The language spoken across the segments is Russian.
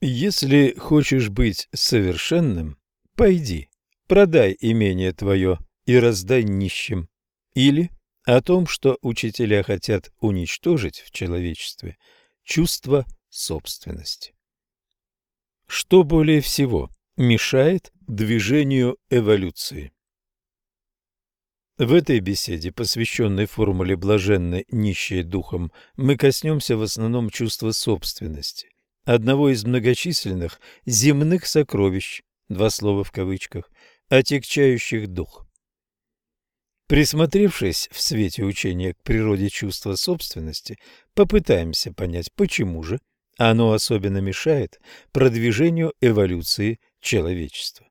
Если хочешь быть совершенным, пойди, продай имение твое и раздай нищим. Или о том, что учителя хотят уничтожить в человечестве чувство собственности. Что более всего мешает движению эволюции? В этой беседе, посвященной формуле блаженной нищей духом, мы коснемся в основном чувства собственности, одного из многочисленных земных сокровищ, два слова в кавычках, отягчающих дух. Присмотревшись в свете учения к природе чувства собственности, попытаемся понять, почему же оно особенно мешает продвижению эволюции человечества.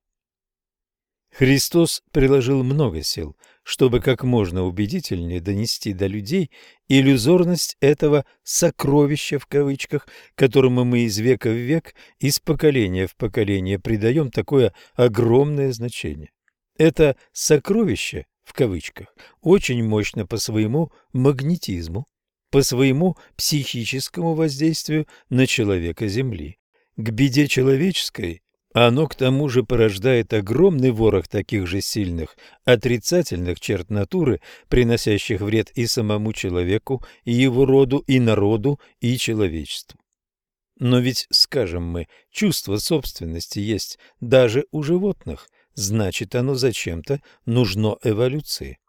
Христос приложил много сил, чтобы как можно убедительнее донести до людей иллюзорность этого «сокровища» в кавычках, которому мы из века в век, из поколения в поколение придаем такое огромное значение. Это «сокровище» в кавычках очень мощно по своему магнетизму, по своему психическому воздействию на человека Земли. К беде человеческой оно к тому же порождает огромный ворох таких же сильных отрицательных черт натуры, приносящих вред и самому человеку, и его роду, и народу, и человечеству. Но ведь, скажем мы, чувство собственности есть даже у животных, значит оно зачем-то нужно эволюции.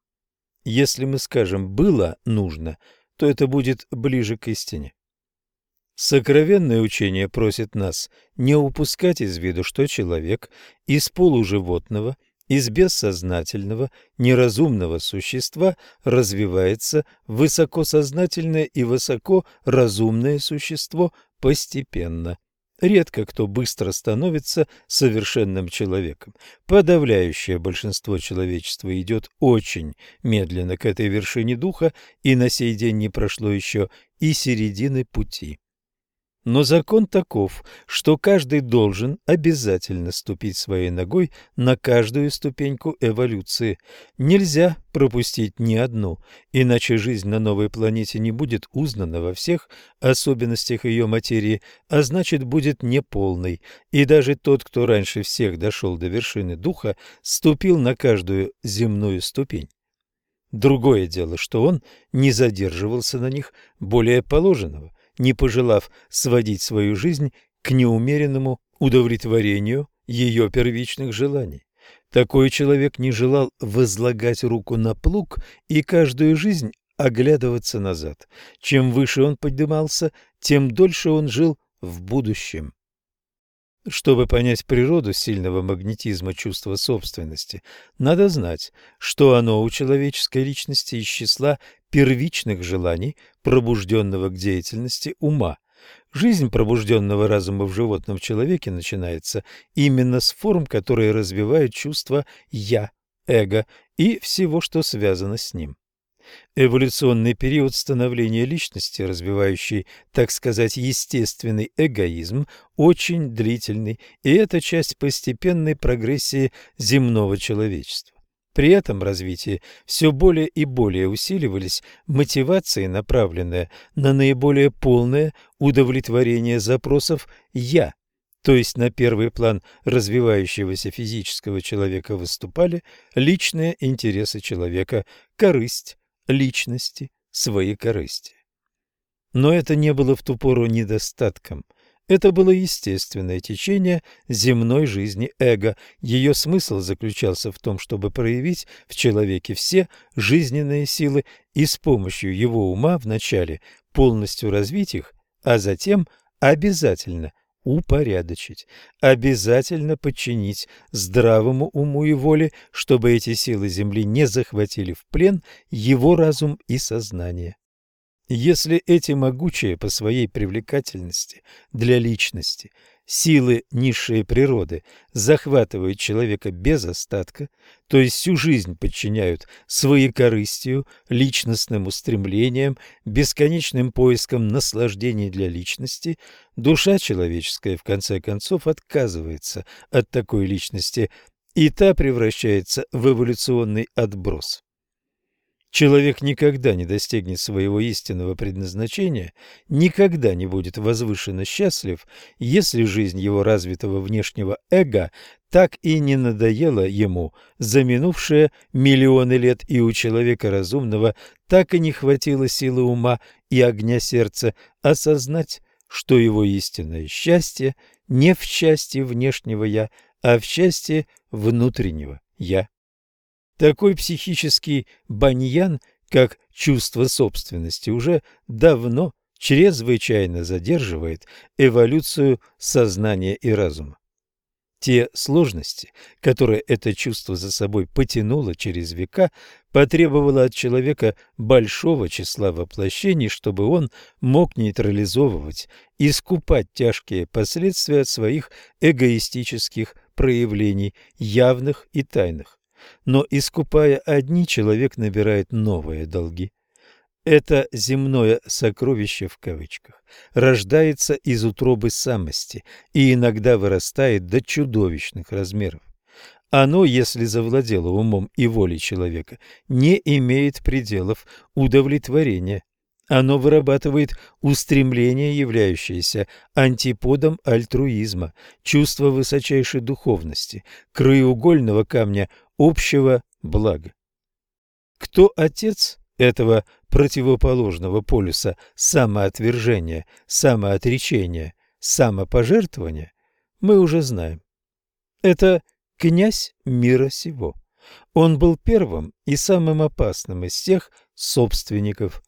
Если мы скажем «было нужно», то это будет ближе к истине. Сокровенное учение просит нас не упускать из виду, что человек из полуживотного, из бессознательного, неразумного существа развивается в высокосознательное и высокоразумное существо постепенно. Редко кто быстро становится совершенным человеком. Подавляющее большинство человечества идет очень медленно к этой вершине духа, и на сей день не прошло еще и середины пути. Но закон таков, что каждый должен обязательно ступить своей ногой на каждую ступеньку эволюции. Нельзя пропустить ни одну, иначе жизнь на новой планете не будет узнана во всех особенностях ее материи, а значит будет неполной. И даже тот, кто раньше всех дошел до вершины духа, ступил на каждую земную ступень. Другое дело, что он не задерживался на них более положенного не пожелав сводить свою жизнь к неумеренному удовлетворению ее первичных желаний. Такой человек не желал возлагать руку на плуг и каждую жизнь оглядываться назад. Чем выше он поднимался, тем дольше он жил в будущем. Чтобы понять природу сильного магнетизма чувства собственности, надо знать, что оно у человеческой личности из числа первичных желаний, пробужденного к деятельности ума. Жизнь пробужденного разума в животном человеке начинается именно с форм, которые развивают чувство «я», эго и всего, что связано с ним. Эволюционный период становления личности, развивающий, так сказать, естественный эгоизм, очень длительный, и это часть постепенной прогрессии земного человечества. При этом развитии все более и более усиливались мотивации, направленные на наиболее полное удовлетворение запросов «я», то есть на первый план развивающегося физического человека выступали личные интересы человека, корысть, личности, своей корысти. Но это не было в ту пору недостатком – это было естественное течение земной жизни эго. Ее смысл заключался в том, чтобы проявить в человеке все жизненные силы и с помощью его ума вначале полностью развить их, а затем обязательно упорядочить, обязательно подчинить здравому уму и воле, чтобы эти силы Земли не захватили в плен его разум и сознание. Если эти могучие по своей привлекательности для личности силы низшей природы захватывают человека без остатка, то есть всю жизнь подчиняют своей корыстью, личностным устремлениям, бесконечным поискам наслаждений для личности, душа человеческая в конце концов отказывается от такой личности, и та превращается в эволюционный отброс. Человек никогда не достигнет своего истинного предназначения, никогда не будет возвышенно счастлив, если жизнь его развитого внешнего эго так и не надоела ему за минувшие миллионы лет, и у человека разумного так и не хватило силы ума и огня сердца осознать, что его истинное счастье не в счастье внешнего «я», а в счастье внутреннего «я». Такой психический баньян, как чувство собственности, уже давно чрезвычайно задерживает эволюцию сознания и разума. Те сложности, которые это чувство за собой потянуло через века, потребовало от человека большого числа воплощений, чтобы он мог нейтрализовывать, искупать тяжкие последствия от своих эгоистических проявлений, явных и тайных. Но искупая одни, человек набирает новые долги. Это земное сокровище в кавычках рождается из утробы самости и иногда вырастает до чудовищных размеров. Оно, если завладело умом и волей человека, не имеет пределов удовлетворения. Оно вырабатывает устремление, являющееся антиподом альтруизма, чувство высочайшей духовности, краеугольного камня общего блага. Кто отец этого противоположного полюса самоотвержения, самоотречения, самопожертвования, мы уже знаем. Это князь мира сего. Он был первым и самым опасным из всех собственников.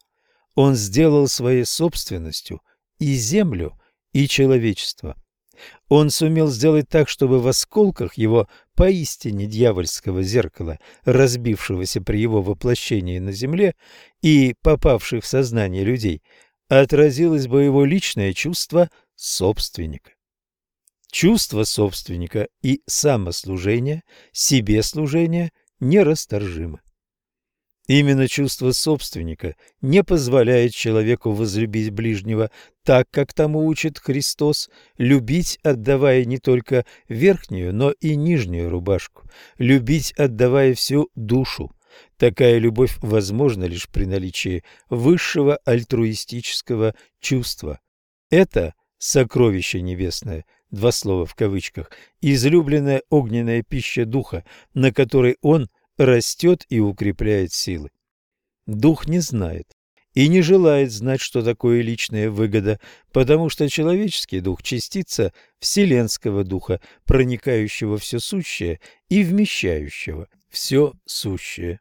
Он сделал своей собственностью и землю, и человечество. Он сумел сделать так, чтобы в осколках его поистине дьявольского зеркала, разбившегося при его воплощении на земле и попавших в сознание людей, отразилось бы его личное чувство собственника. Чувство собственника и самослужение, себе служение нерасторжимы. Именно чувство собственника не позволяет человеку возлюбить ближнего так, как тому учит Христос, любить, отдавая не только верхнюю, но и нижнюю рубашку, любить, отдавая всю душу. Такая любовь возможна лишь при наличии высшего альтруистического чувства. Это сокровище небесное, два слова в кавычках, излюбленная огненная пища духа, на которой он – растет и укрепляет силы. Дух не знает и не желает знать, что такое личная выгода, потому что человеческий дух – частица вселенского духа, проникающего все сущее и вмещающего все сущее.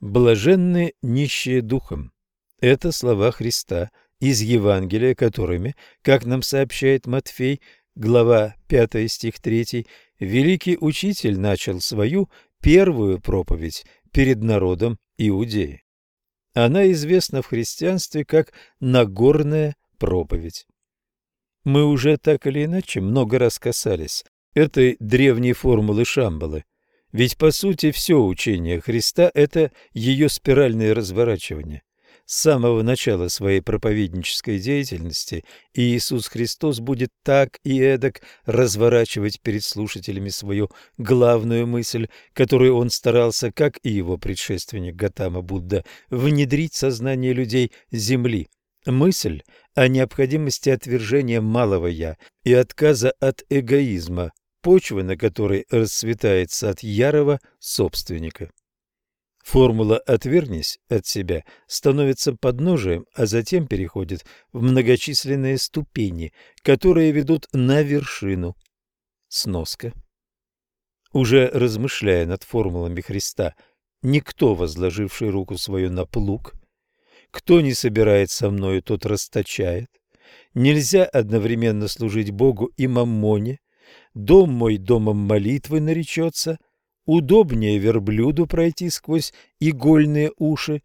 Блаженны нищие духом – это слова Христа из Евангелия, которыми, как нам сообщает Матфей, глава 5 стих 3, великий учитель начал свою первую проповедь перед народом Иудеи. Она известна в христианстве как Нагорная проповедь. Мы уже так или иначе много раз касались этой древней формулы Шамбалы, ведь по сути все учение Христа – это ее спиральное разворачивание. С самого начала своей проповеднической деятельности Иисус Христос будет так и эдак разворачивать перед слушателями свою главную мысль, которую он старался, как и его предшественник Гатама Будда, внедрить в сознание людей Земли. Мысль о необходимости отвержения малого «я» и отказа от эгоизма, почвы на которой расцветает сад ярого собственника. Формула «отвернись от себя» становится подножием, а затем переходит в многочисленные ступени, которые ведут на вершину. Сноска. Уже размышляя над формулами Христа, никто, возложивший руку свою на плуг, кто не собирает со мною, тот расточает. Нельзя одновременно служить Богу и маммоне. Дом мой домом молитвы наречется – удобнее верблюду пройти сквозь игольные уши,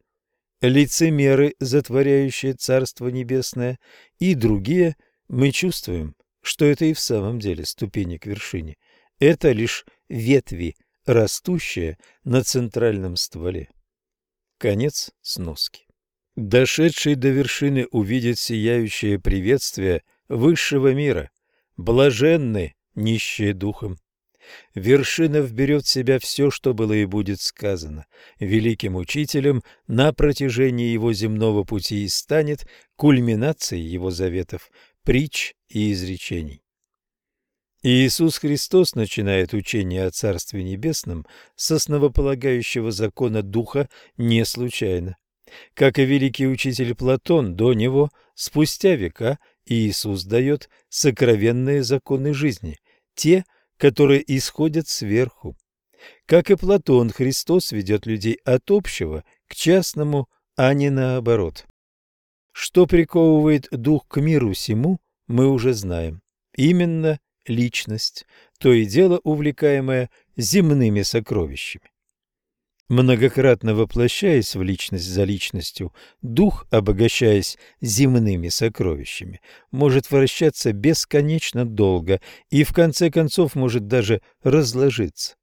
лицемеры, затворяющие Царство Небесное, и другие, мы чувствуем, что это и в самом деле ступени к вершине. Это лишь ветви, растущие на центральном стволе. Конец сноски. Дошедший до вершины увидит сияющее приветствие высшего мира, блаженны нищие духом. Вершина вберет в себя все, что было и будет сказано. Великим учителем на протяжении его земного пути и станет кульминацией его заветов, притч и изречений. Иисус Христос начинает учение о Царстве Небесном с основополагающего закона Духа не случайно. Как и великий учитель Платон до него, спустя века Иисус дает сокровенные законы жизни, те, которые исходят сверху. Как и Платон, Христос ведет людей от общего к частному, а не наоборот. Что приковывает дух к миру сему, мы уже знаем. Именно личность, то и дело увлекаемая земными сокровищами. Многократно воплощаясь в личность за личностью, дух, обогащаясь земными сокровищами, может вращаться бесконечно долго и в конце концов может даже разложиться.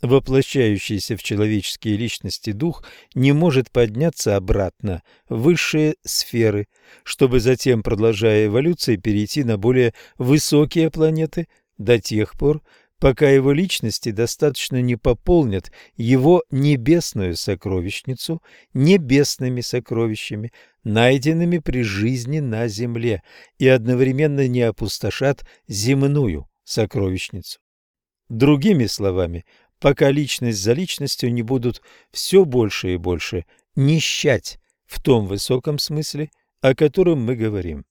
Воплощающийся в человеческие личности дух не может подняться обратно в высшие сферы, чтобы затем, продолжая эволюцию, перейти на более высокие планеты до тех пор, пока его личности достаточно не пополнят его небесную сокровищницу небесными сокровищами, найденными при жизни на земле, и одновременно не опустошат земную сокровищницу. Другими словами, пока личность за личностью не будут все больше и больше нищать в том высоком смысле, о котором мы говорим.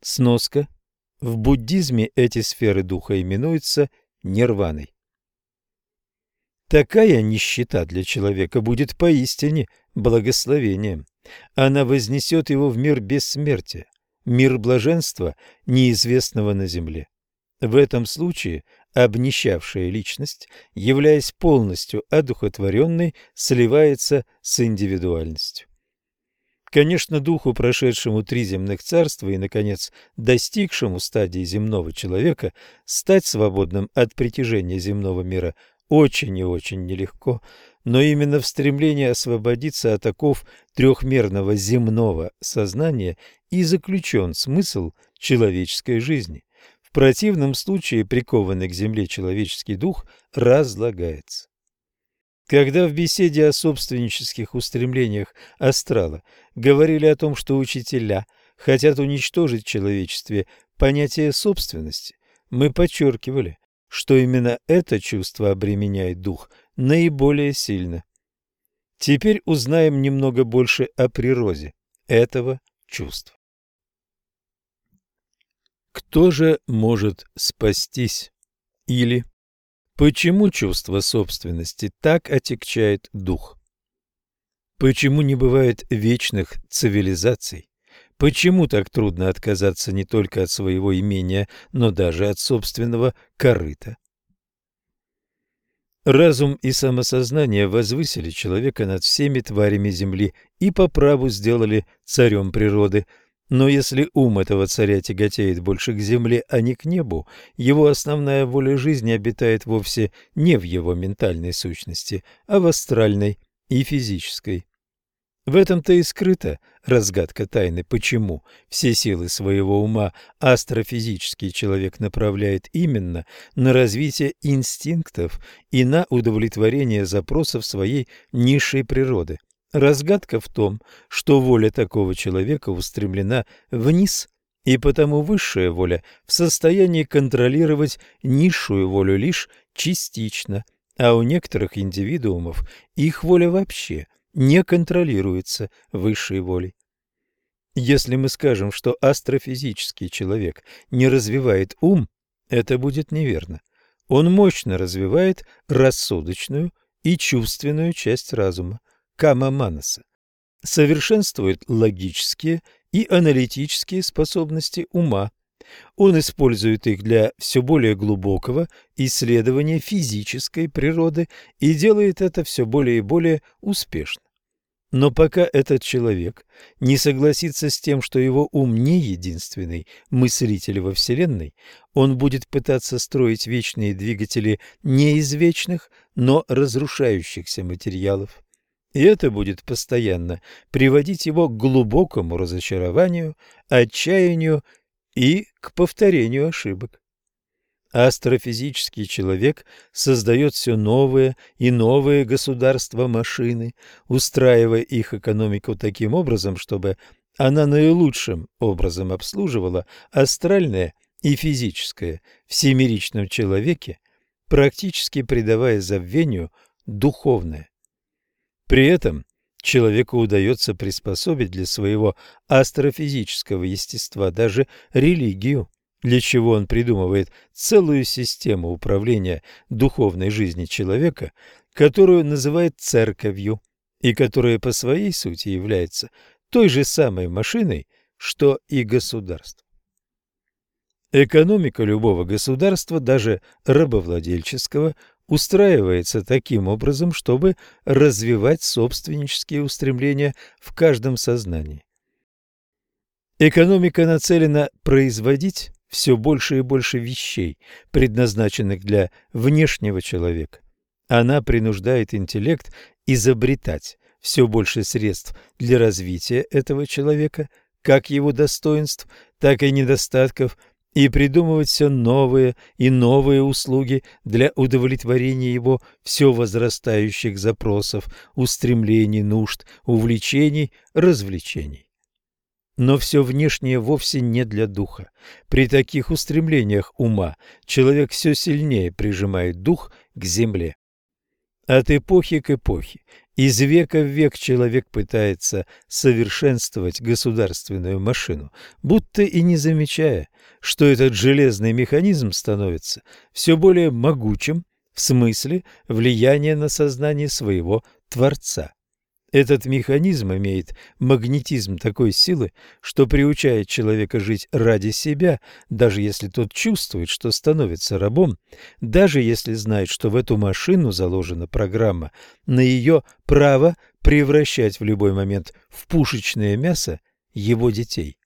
Сноска – в буддизме эти сферы духа именуются нирваной. Такая нищета для человека будет поистине благословением. Она вознесет его в мир бессмертия, мир блаженства, неизвестного на земле. В этом случае обнищавшая личность, являясь полностью одухотворенной, сливается с индивидуальностью. Конечно, духу, прошедшему три земных царства и, наконец, достигшему стадии земного человека, стать свободным от притяжения земного мира очень и очень нелегко, но именно в стремлении освободиться от оков трехмерного земного сознания и заключен смысл человеческой жизни. В противном случае прикованный к земле человеческий дух разлагается. Когда в беседе о собственнических устремлениях Астрала говорили о том, что учителя хотят уничтожить в человечестве понятие собственности, мы подчеркивали, что именно это чувство обременяет дух наиболее сильно. Теперь узнаем немного больше о природе этого чувства. Кто же может спастись? Или Почему чувство собственности так отягчает дух? Почему не бывает вечных цивилизаций? Почему так трудно отказаться не только от своего имения, но даже от собственного корыта? Разум и самосознание возвысили человека над всеми тварями земли и по праву сделали царем природы – но если ум этого царя тяготеет больше к земле, а не к небу, его основная воля жизни обитает вовсе не в его ментальной сущности, а в астральной и физической. В этом-то и скрыта разгадка тайны, почему все силы своего ума астрофизический человек направляет именно на развитие инстинктов и на удовлетворение запросов своей низшей природы – Разгадка в том, что воля такого человека устремлена вниз, и потому высшая воля в состоянии контролировать низшую волю лишь частично, а у некоторых индивидуумов их воля вообще не контролируется высшей волей. Если мы скажем, что астрофизический человек не развивает ум, это будет неверно. Он мощно развивает рассудочную и чувственную часть разума. Кама Манаса, совершенствует логические и аналитические способности ума. Он использует их для все более глубокого исследования физической природы и делает это все более и более успешно. Но пока этот человек не согласится с тем, что его ум не единственный мыслитель во Вселенной, он будет пытаться строить вечные двигатели не из вечных, но разрушающихся материалов. И это будет постоянно приводить его к глубокому разочарованию, отчаянию и к повторению ошибок. Астрофизический человек создает все новые и новые государства-машины, устраивая их экономику таким образом, чтобы она наилучшим образом обслуживала астральное и физическое в семеричном человеке, практически придавая забвению духовное. При этом человеку удается приспособить для своего астрофизического естества даже религию, для чего он придумывает целую систему управления духовной жизнью человека, которую называет церковью, и которая по своей сути является той же самой машиной, что и государство. Экономика любого государства, даже рабовладельческого, устраивается таким образом, чтобы развивать собственнические устремления в каждом сознании. Экономика нацелена производить все больше и больше вещей, предназначенных для внешнего человека. Она принуждает интеллект изобретать все больше средств для развития этого человека, как его достоинств, так и недостатков, и придумывать все новые и новые услуги для удовлетворения его все возрастающих запросов, устремлений, нужд, увлечений, развлечений. Но все внешнее вовсе не для духа. При таких устремлениях ума человек все сильнее прижимает дух к земле. От эпохи к эпохе из века в век человек пытается совершенствовать государственную машину, будто и не замечая, что этот железный механизм становится все более могучим в смысле влияния на сознание своего Творца. Этот механизм имеет магнетизм такой силы, что приучает человека жить ради себя, даже если тот чувствует, что становится рабом, даже если знает, что в эту машину заложена программа на ее право превращать в любой момент в пушечное мясо его детей.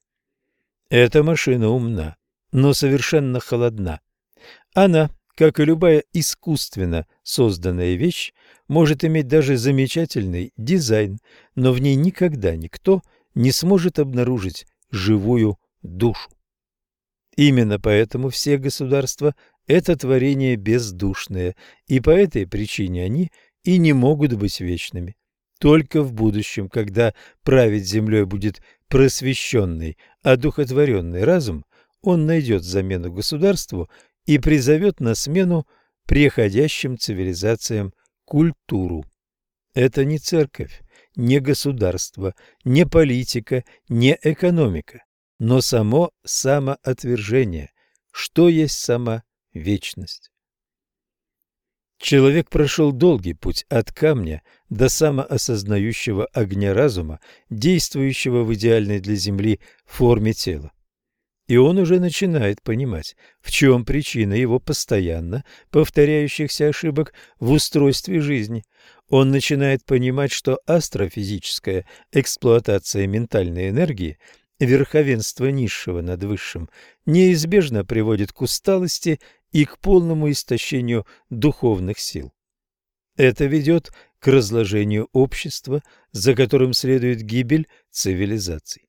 Эта машина умна, но совершенно холодна. Она, как и любая искусственно созданная вещь, может иметь даже замечательный дизайн, но в ней никогда никто не сможет обнаружить живую душу. Именно поэтому все государства – это творение бездушное, и по этой причине они и не могут быть вечными. Только в будущем, когда править землей будет просвещенный, одухотворенный разум, он найдет замену государству и призовет на смену приходящим цивилизациям культуру. Это не церковь, не государство, не политика, не экономика, но само самоотвержение, что есть сама вечность. Человек прошел долгий путь от камня до самоосознающего огня разума, действующего в идеальной для Земли форме тела. И он уже начинает понимать, в чем причина его постоянно повторяющихся ошибок в устройстве жизни. Он начинает понимать, что астрофизическая эксплуатация ментальной энергии, верховенство низшего над высшим, неизбежно приводит к усталости и к полному истощению духовных сил. Это ведет к разложению общества, за которым следует гибель цивилизаций.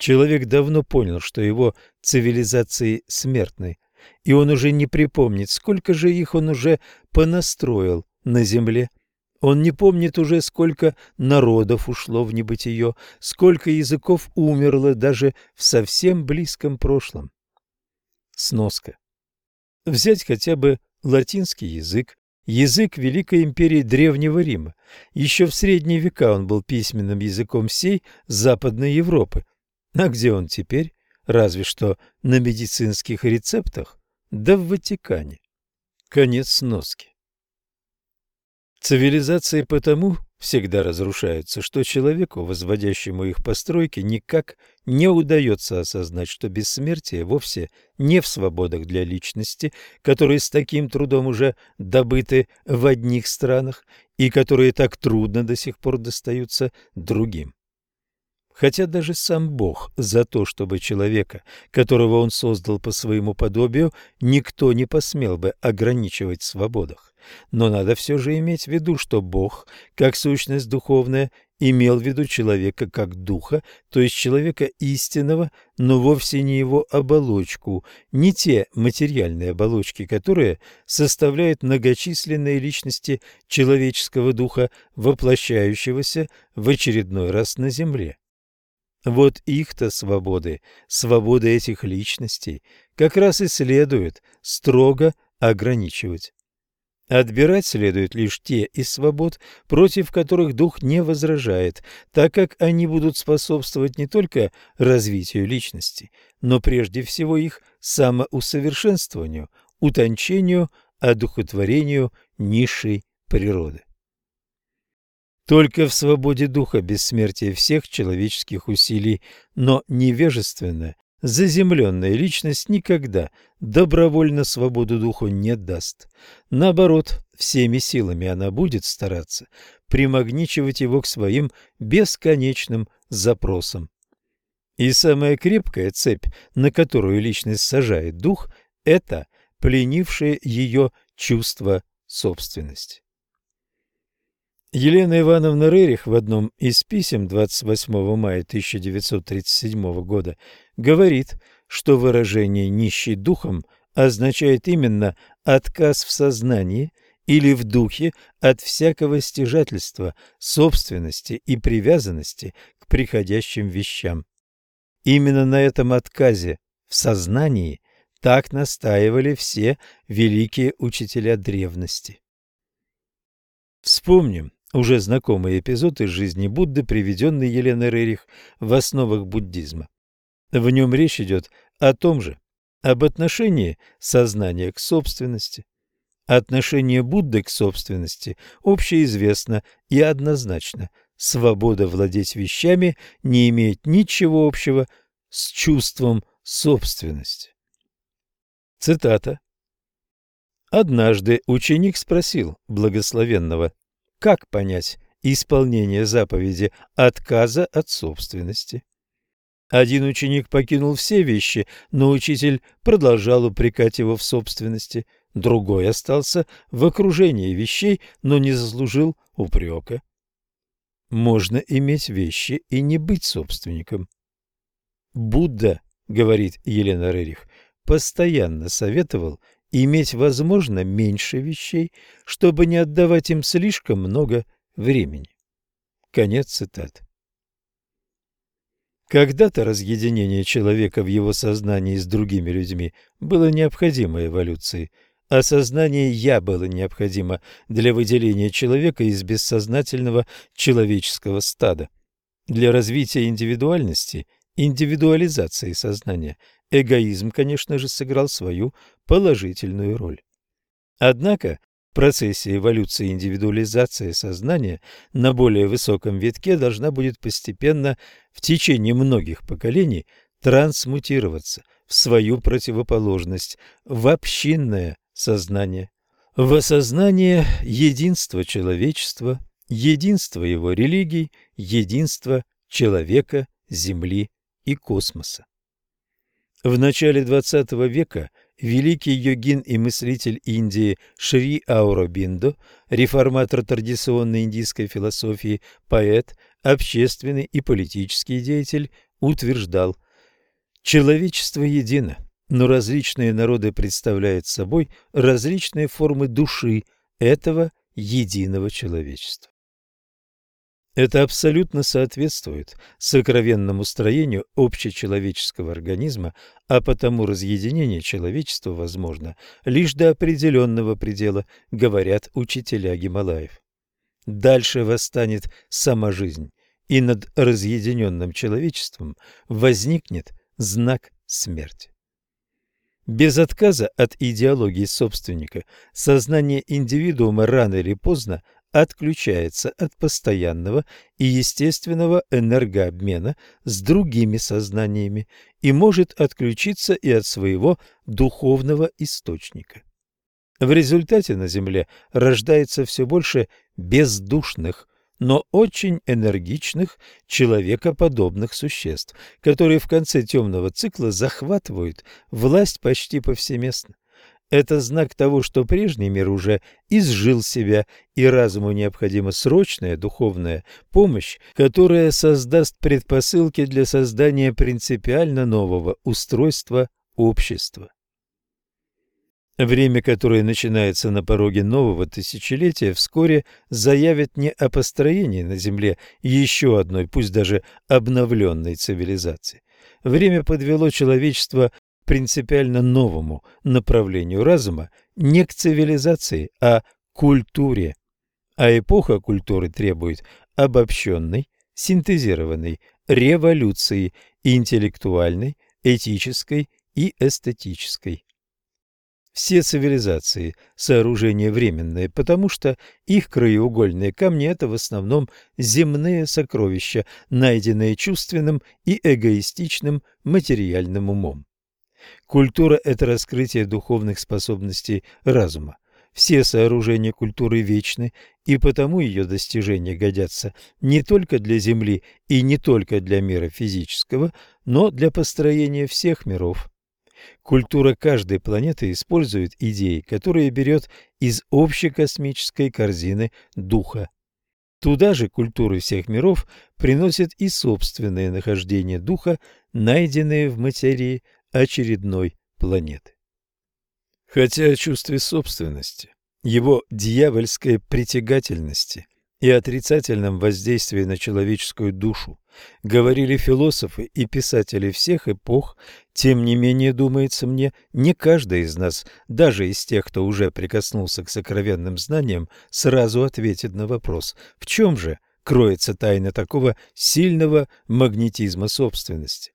Человек давно понял, что его цивилизации смертны, и он уже не припомнит, сколько же их он уже понастроил на земле. Он не помнит уже, сколько народов ушло в небытие, сколько языков умерло даже в совсем близком прошлом. Сноска. Взять хотя бы латинский язык, язык Великой империи Древнего Рима. Еще в средние века он был письменным языком всей Западной Европы, а где он теперь? Разве что на медицинских рецептах, да в Ватикане. Конец сноски. Цивилизации потому всегда разрушаются, что человеку, возводящему их постройки, никак не удается осознать, что бессмертие вовсе не в свободах для личности, которые с таким трудом уже добыты в одних странах и которые так трудно до сих пор достаются другим. Хотя даже сам Бог за то, чтобы человека, которого он создал по своему подобию, никто не посмел бы ограничивать в свободах. Но надо все же иметь в виду, что Бог, как сущность духовная, имел в виду человека как духа, то есть человека истинного, но вовсе не его оболочку, не те материальные оболочки, которые составляют многочисленные личности человеческого духа, воплощающегося в очередной раз на земле. Вот их-то свободы, свободы этих личностей, как раз и следует строго ограничивать. Отбирать следует лишь те из свобод, против которых дух не возражает, так как они будут способствовать не только развитию личности, но прежде всего их самоусовершенствованию, утончению, одухотворению низшей природы. Только в свободе духа бессмертие всех человеческих усилий, но невежественная, Заземленная личность никогда добровольно свободу духу не даст. Наоборот, всеми силами она будет стараться примагничивать его к своим бесконечным запросам. И самая крепкая цепь, на которую личность сажает дух, это пленившее ее чувство собственности. Елена Ивановна Рерих в одном из писем 28 мая 1937 года говорит, что выражение «нищий духом» означает именно отказ в сознании или в духе от всякого стяжательства, собственности и привязанности к приходящим вещам. Именно на этом отказе в сознании так настаивали все великие учителя древности. Вспомним, уже знакомый эпизод из жизни Будды, приведенный Еленой Рерих в основах буддизма. В нем речь идет о том же, об отношении сознания к собственности. Отношение Будды к собственности общеизвестно и однозначно. Свобода владеть вещами не имеет ничего общего с чувством собственности. Цитата. Однажды ученик спросил благословенного как понять исполнение заповеди отказа от собственности? Один ученик покинул все вещи, но учитель продолжал упрекать его в собственности. Другой остался в окружении вещей, но не заслужил упрека. Можно иметь вещи и не быть собственником. Будда, говорит Елена Рерих, постоянно советовал иметь, возможно, меньше вещей, чтобы не отдавать им слишком много времени. Конец цитаты. Когда-то разъединение человека в его сознании с другими людьми было необходимо эволюции, а сознание «я» было необходимо для выделения человека из бессознательного человеческого стада. Для развития индивидуальности, индивидуализации сознания эгоизм, конечно же, сыграл свою положительную роль. Однако в процессе эволюции индивидуализация сознания на более высоком витке должна будет постепенно в течение многих поколений трансмутироваться в свою противоположность, в общинное сознание, в осознание единства человечества, единства его религий, единства человека, Земли и космоса. В начале XX века великий йогин и мыслитель Индии Шри Ауробиндо, реформатор традиционной индийской философии, поэт, общественный и политический деятель, утверждал «Человечество едино, но различные народы представляют собой различные формы души этого единого человечества». Это абсолютно соответствует сокровенному строению общечеловеческого организма, а потому разъединение человечества возможно лишь до определенного предела, говорят учителя Гималаев. Дальше восстанет сама жизнь, и над разъединенным человечеством возникнет знак смерти. Без отказа от идеологии собственника сознание индивидуума рано или поздно отключается от постоянного и естественного энергообмена с другими сознаниями и может отключиться и от своего духовного источника. В результате на Земле рождается все больше бездушных, но очень энергичных, человекоподобных существ, которые в конце темного цикла захватывают власть почти повсеместно. Это знак того, что прежний мир уже изжил себя, и разуму необходима срочная духовная помощь, которая создаст предпосылки для создания принципиально нового устройства общества. Время, которое начинается на пороге нового тысячелетия, вскоре заявит не о построении на Земле еще одной, пусть даже обновленной цивилизации. Время подвело человечество принципиально новому направлению разума не к цивилизации, а к культуре. А эпоха культуры требует обобщенной, синтезированной революции интеллектуальной, этической и эстетической. Все цивилизации – сооружения временные, потому что их краеугольные камни – это в основном земные сокровища, найденные чувственным и эгоистичным материальным умом. Культура – это раскрытие духовных способностей разума. Все сооружения культуры вечны, и потому ее достижения годятся не только для Земли и не только для мира физического, но для построения всех миров. Культура каждой планеты использует идеи, которые берет из общей космической корзины духа. Туда же культуры всех миров приносят и собственные нахождения духа, найденные в материи очередной планеты. Хотя о чувстве собственности, его дьявольской притягательности и отрицательном воздействии на человеческую душу говорили философы и писатели всех эпох, тем не менее, думается мне, не каждый из нас, даже из тех, кто уже прикоснулся к сокровенным знаниям, сразу ответит на вопрос, в чем же кроется тайна такого сильного магнетизма собственности.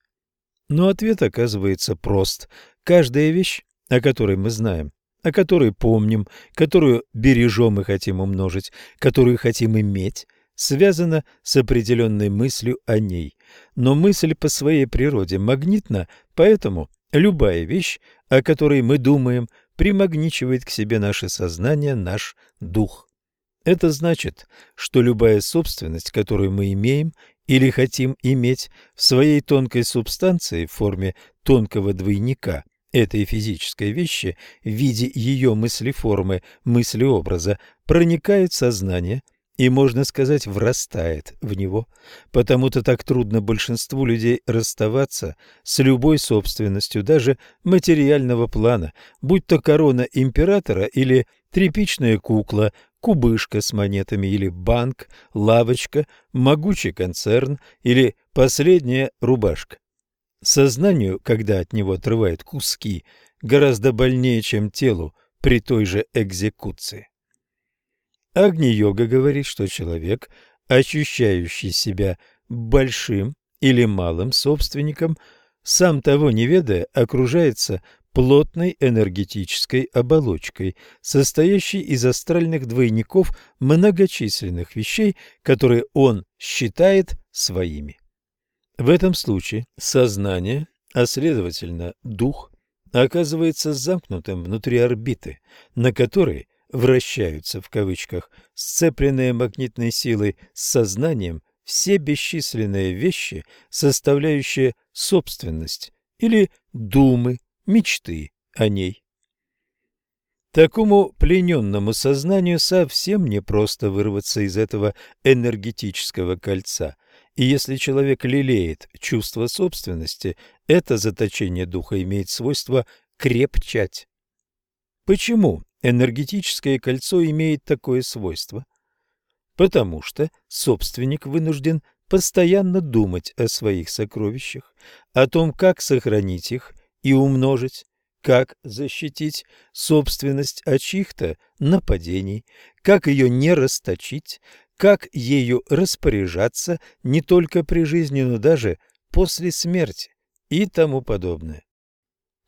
Но ответ оказывается прост. Каждая вещь, о которой мы знаем, о которой помним, которую бережем и хотим умножить, которую хотим иметь, связана с определенной мыслью о ней. Но мысль по своей природе магнитна, поэтому любая вещь, о которой мы думаем, примагничивает к себе наше сознание, наш дух. Это значит, что любая собственность, которую мы имеем или хотим иметь в своей тонкой субстанции в форме тонкого двойника этой физической вещи в виде ее мыслеформы, мыслеобраза, проникает в сознание и, можно сказать, врастает в него. Потому-то так трудно большинству людей расставаться с любой собственностью, даже материального плана, будь то корона императора или тряпичная кукла, кубышка с монетами или банк, лавочка, могучий концерн или последняя рубашка. Сознанию, когда от него отрывают куски, гораздо больнее, чем телу при той же экзекуции. Агни-йога говорит, что человек, ощущающий себя большим или малым собственником, сам того не ведая, окружается плотной энергетической оболочкой, состоящей из астральных двойников многочисленных вещей, которые он считает своими. В этом случае сознание, а следовательно дух, оказывается замкнутым внутри орбиты, на которой вращаются в кавычках сцепленные магнитной силой с сознанием все бесчисленные вещи, составляющие собственность или думы, мечты о ней. Такому плененному сознанию совсем непросто вырваться из этого энергетического кольца, и если человек лелеет чувство собственности, это заточение духа имеет свойство крепчать. Почему энергетическое кольцо имеет такое свойство? Потому что собственник вынужден постоянно думать о своих сокровищах, о том, как сохранить их и умножить, как защитить собственность от чьих-то нападений, как ее не расточить, как ею распоряжаться не только при жизни, но даже после смерти и тому подобное.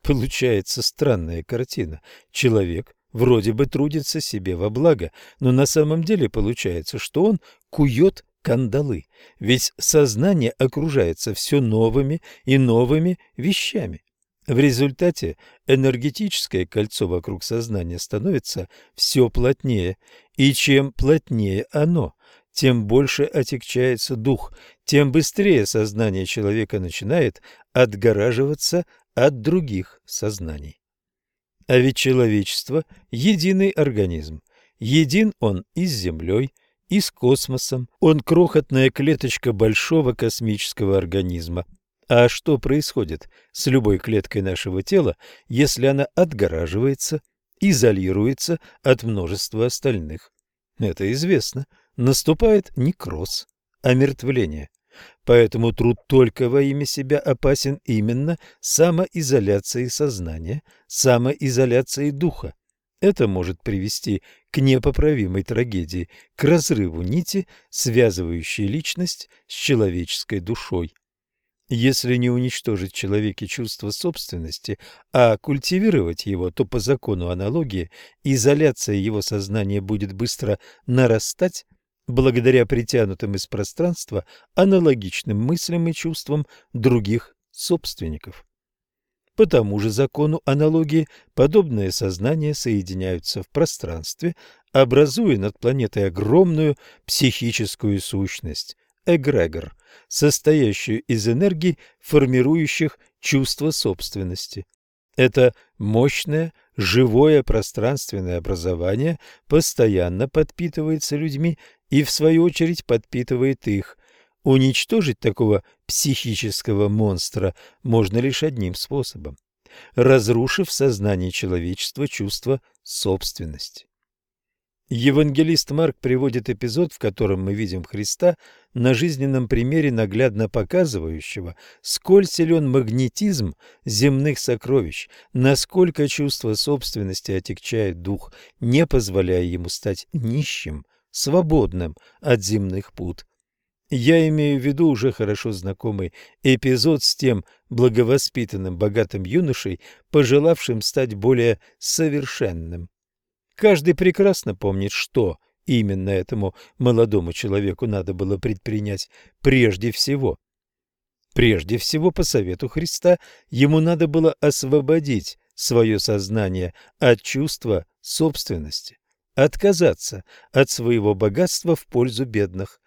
Получается странная картина. Человек вроде бы трудится себе во благо, но на самом деле получается, что он кует кандалы, ведь сознание окружается все новыми и новыми вещами. В результате энергетическое кольцо вокруг сознания становится все плотнее, и чем плотнее оно, тем больше отягчается дух, тем быстрее сознание человека начинает отгораживаться от других сознаний. А ведь человечество – единый организм. Един он и с Землей, и с космосом. Он крохотная клеточка большого космического организма. А что происходит с любой клеткой нашего тела, если она отгораживается, изолируется от множества остальных? Это известно. Наступает некроз, омертвление. Поэтому труд только во имя себя опасен именно самоизоляцией сознания, самоизоляцией духа. Это может привести к непоправимой трагедии, к разрыву нити, связывающей личность с человеческой душой. Если не уничтожить в человеке чувство собственности, а культивировать его, то по закону аналогии изоляция его сознания будет быстро нарастать, благодаря притянутым из пространства аналогичным мыслям и чувствам других собственников. По тому же закону аналогии подобные сознания соединяются в пространстве, образуя над планетой огромную психическую сущность – эгрегор, состоящую из энергий, формирующих чувство собственности. Это мощное, живое пространственное образование постоянно подпитывается людьми и, в свою очередь, подпитывает их. Уничтожить такого психического монстра можно лишь одним способом – разрушив в сознании человечества чувство собственности. Евангелист Марк приводит эпизод, в котором мы видим Христа на жизненном примере, наглядно показывающего, сколь силен магнетизм земных сокровищ, насколько чувство собственности отягчает дух, не позволяя ему стать нищим – свободным от земных пут. Я имею в виду уже хорошо знакомый эпизод с тем благовоспитанным богатым юношей, пожелавшим стать более совершенным. Каждый прекрасно помнит, что именно этому молодому человеку надо было предпринять прежде всего. Прежде всего, по совету Христа, ему надо было освободить свое сознание от чувства собственности отказаться от своего богатства в пользу бедных.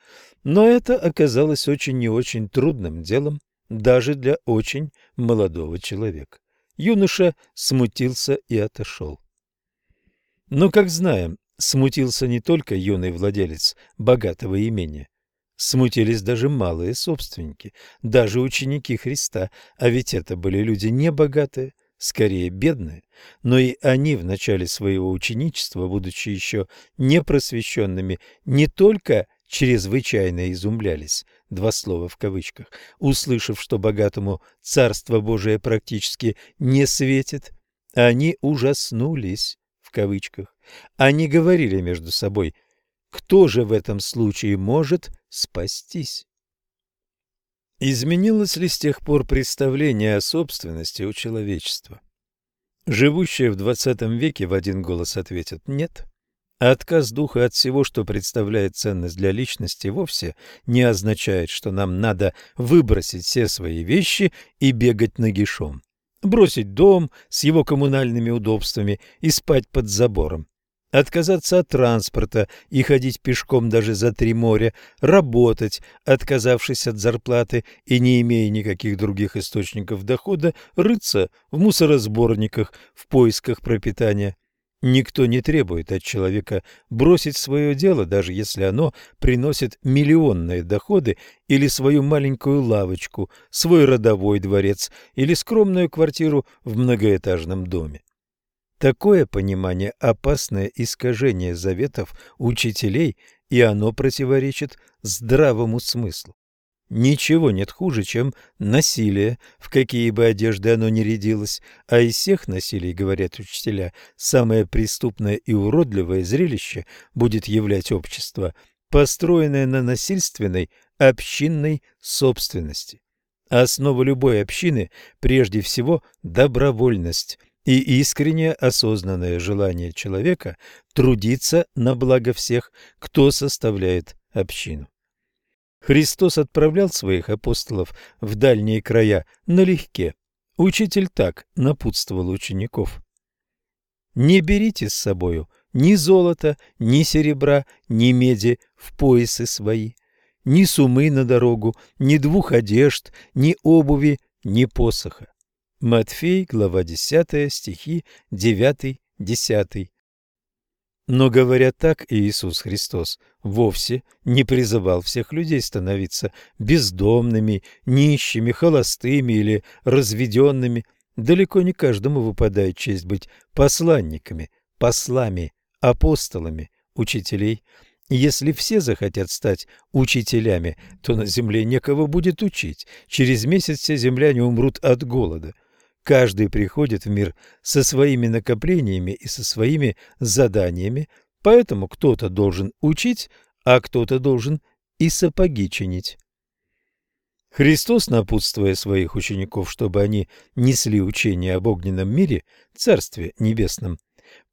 Но это оказалось очень не очень трудным делом даже для очень молодого человека. Юноша смутился и отошел. Но, как знаем, смутился не только юный владелец богатого имения. Смутились даже малые собственники, даже ученики Христа, а ведь это были люди небогатые, скорее бедные, но и они в начале своего ученичества, будучи еще непросвещенными, не только чрезвычайно изумлялись, два слова в кавычках, услышав, что богатому Царство Божие практически не светит, они ужаснулись, в кавычках. Они говорили между собой, кто же в этом случае может спастись? Изменилось ли с тех пор представление о собственности у человечества? Живущие в XX веке в один голос ответят «нет». Отказ духа от всего, что представляет ценность для личности, вовсе не означает, что нам надо выбросить все свои вещи и бегать нагишом. Бросить дом с его коммунальными удобствами и спать под забором отказаться от транспорта и ходить пешком даже за три моря, работать, отказавшись от зарплаты и не имея никаких других источников дохода, рыться в мусоросборниках в поисках пропитания. Никто не требует от человека бросить свое дело, даже если оно приносит миллионные доходы или свою маленькую лавочку, свой родовой дворец или скромную квартиру в многоэтажном доме. Такое понимание – опасное искажение заветов учителей, и оно противоречит здравому смыслу. Ничего нет хуже, чем насилие, в какие бы одежды оно ни рядилось, а из всех насилий, говорят учителя, самое преступное и уродливое зрелище будет являть общество, построенное на насильственной общинной собственности. Основа любой общины прежде всего добровольность – и искреннее осознанное желание человека трудиться на благо всех, кто составляет общину. Христос отправлял своих апостолов в дальние края налегке. Учитель так напутствовал учеников. «Не берите с собою ни золота, ни серебра, ни меди в поясы свои, ни сумы на дорогу, ни двух одежд, ни обуви, ни посоха. Матфей, глава 10, стихи 9-10. Но говоря так, Иисус Христос вовсе не призывал всех людей становиться бездомными, нищими, холостыми или разведенными. Далеко не каждому выпадает честь быть посланниками, послами, апостолами, учителей. Если все захотят стать учителями, то на земле некого будет учить. Через месяц все земляне умрут от голода. Каждый приходит в мир со своими накоплениями и со своими заданиями, поэтому кто-то должен учить, а кто-то должен и сапоги чинить. Христос, напутствуя своих учеников, чтобы они несли учение об огненном мире, Царстве Небесном,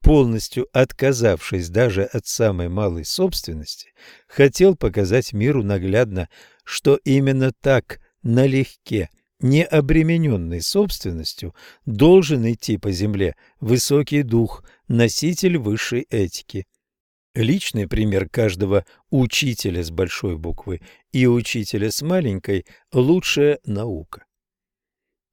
полностью отказавшись даже от самой малой собственности, хотел показать миру наглядно, что именно так налегке не обремененный собственностью, должен идти по земле высокий дух, носитель высшей этики. Личный пример каждого учителя с большой буквы и учителя с маленькой – лучшая наука.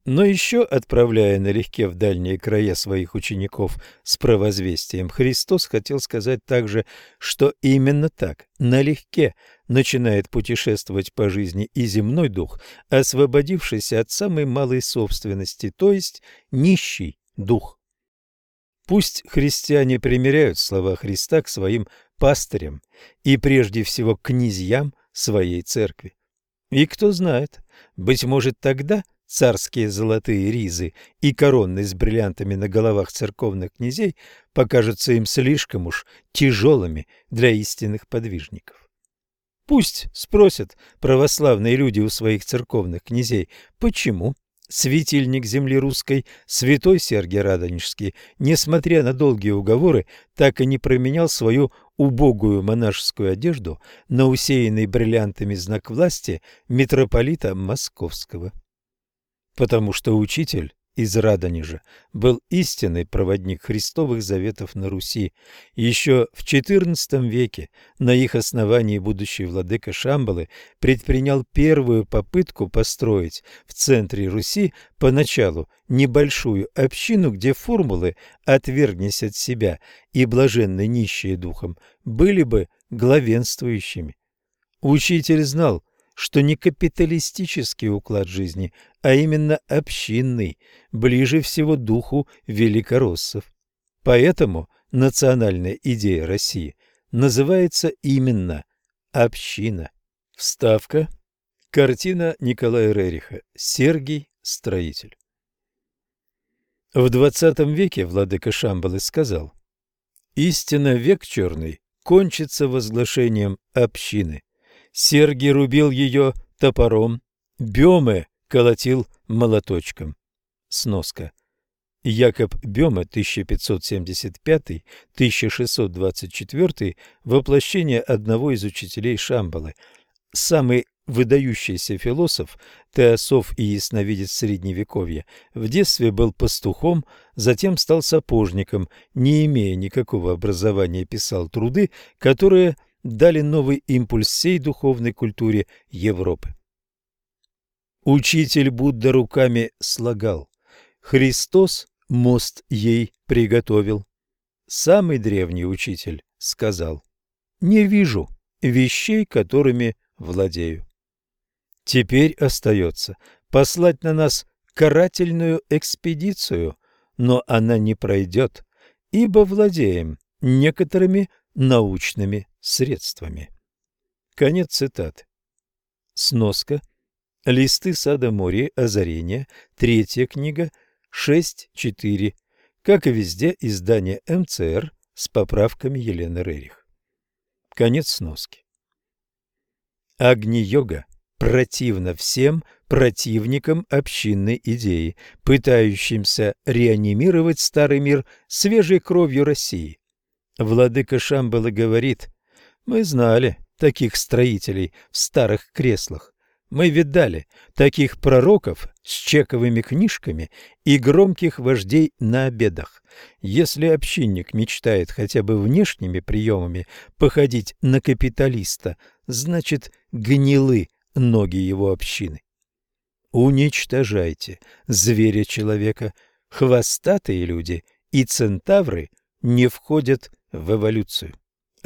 Но еще, отправляя налегке в дальние края своих учеников с провозвестием, Христос хотел сказать также, что именно так, налегке, начинает путешествовать по жизни и земной дух, освободившийся от самой малой собственности, то есть нищий дух. Пусть христиане примеряют слова Христа к своим пастырям и прежде всего к князьям своей церкви. И кто знает, быть может тогда – царские золотые ризы и короны с бриллиантами на головах церковных князей покажутся им слишком уж тяжелыми для истинных подвижников. Пусть спросят православные люди у своих церковных князей, почему светильник земли русской, святой Сергий Радонежский, несмотря на долгие уговоры, так и не променял свою убогую монашескую одежду на усеянный бриллиантами знак власти митрополита Московского. Потому что учитель из Радонежа был истинный проводник христовых заветов на Руси. Еще в XIV веке на их основании будущий владыка Шамбалы предпринял первую попытку построить в центре Руси поначалу небольшую общину, где формулы «отвергнись от себя» и «блаженны нищие духом» были бы главенствующими. Учитель знал, что не капиталистический уклад жизни, а именно общинный, ближе всего духу великороссов. Поэтому национальная идея России называется именно «община». Вставка. Картина Николая Рериха «Сергий Строитель». В XX веке владыка Шамбалы сказал «Истинно век черный кончится возглашением общины. Сергий рубил ее топором, Беме колотил молоточком. Сноска. Якоб Бема 1575-1624 воплощение одного из учителей Шамбалы. Самый выдающийся философ, теософ и ясновидец Средневековья, в детстве был пастухом, затем стал сапожником, не имея никакого образования писал труды, которые дали новый импульс всей духовной культуре Европы. Учитель Будда руками слагал, Христос мост ей приготовил. Самый древний учитель сказал, не вижу вещей, которыми владею. Теперь остается послать на нас карательную экспедицию, но она не пройдет, ибо владеем некоторыми научными средствами. Конец цитаты. Сноска. Листы сада Мори. Озарение. Третья книга. 6.4. Как и везде, издание МЦР с поправками Елены Рерих. Конец сноски. Агни-йога противна всем противникам общинной идеи, пытающимся реанимировать старый мир свежей кровью России. Владыка Шамбала говорит, мы знали таких строителей в старых креслах. Мы видали таких пророков с чековыми книжками и громких вождей на обедах. Если общинник мечтает хотя бы внешними приемами походить на капиталиста, значит гнилы ноги его общины. Уничтожайте зверя-человека. Хвостатые люди и центавры не входят в эволюцию.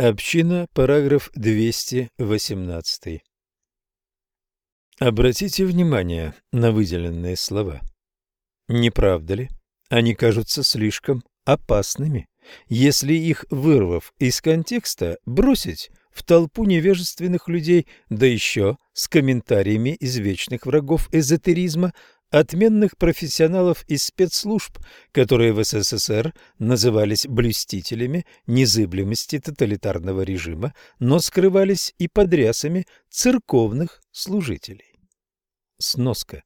Община, параграф 218. Обратите внимание на выделенные слова. Не правда ли? Они кажутся слишком опасными, если их, вырвав из контекста, бросить в толпу невежественных людей, да еще с комментариями извечных врагов эзотеризма, отменных профессионалов из спецслужб, которые в СССР назывались блюстителями незыблемости тоталитарного режима, но скрывались и под рясами церковных служителей. Сноска.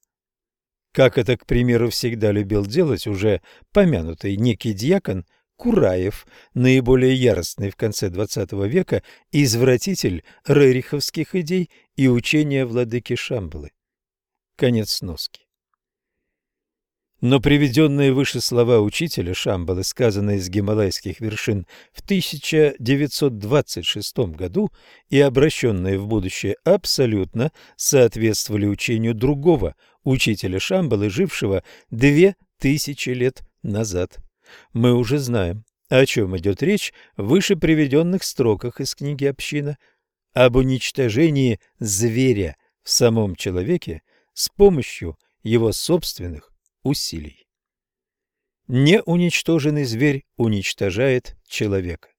Как это, к примеру, всегда любил делать уже помянутый некий дьякон Кураев, наиболее яростный в конце XX века извратитель рериховских идей и учения владыки Шамбалы. Конец сноски. Но приведенные выше слова учителя Шамбалы, сказанные с гималайских вершин в 1926 году и обращенные в будущее, абсолютно соответствовали учению другого учителя Шамбалы, жившего две тысячи лет назад. Мы уже знаем, о чем идет речь в выше приведенных строках из книги «Община» об уничтожении зверя в самом человеке с помощью его собственных усилий. Неуничтоженный зверь уничтожает человека.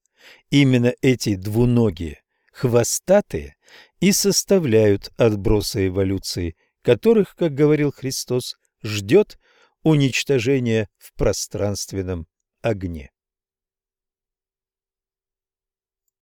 Именно эти двуногие, хвостатые и составляют отбросы эволюции, которых, как говорил Христос, ждет уничтожение в пространственном огне.